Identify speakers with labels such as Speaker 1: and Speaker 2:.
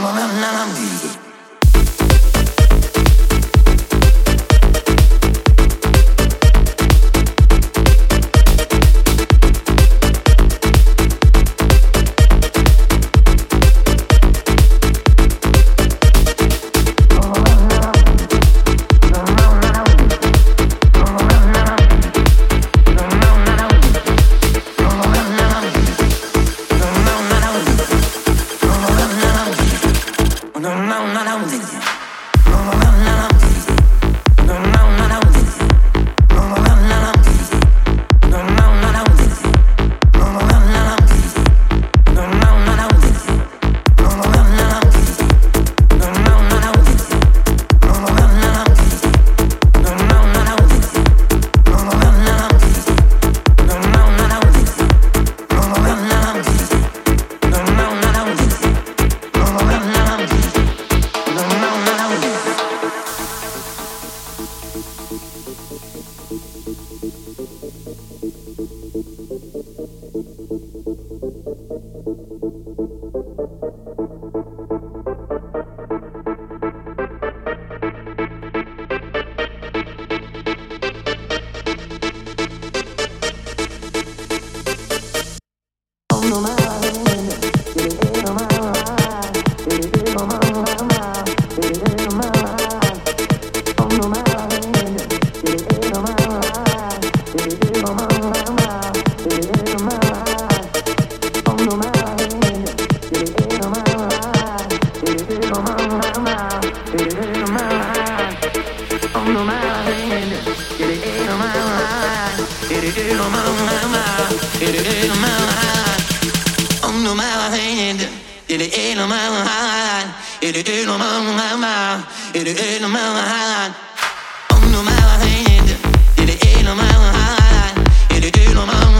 Speaker 1: na na na na Thank you. On no matter hand, did it in a mile high, did it in a mile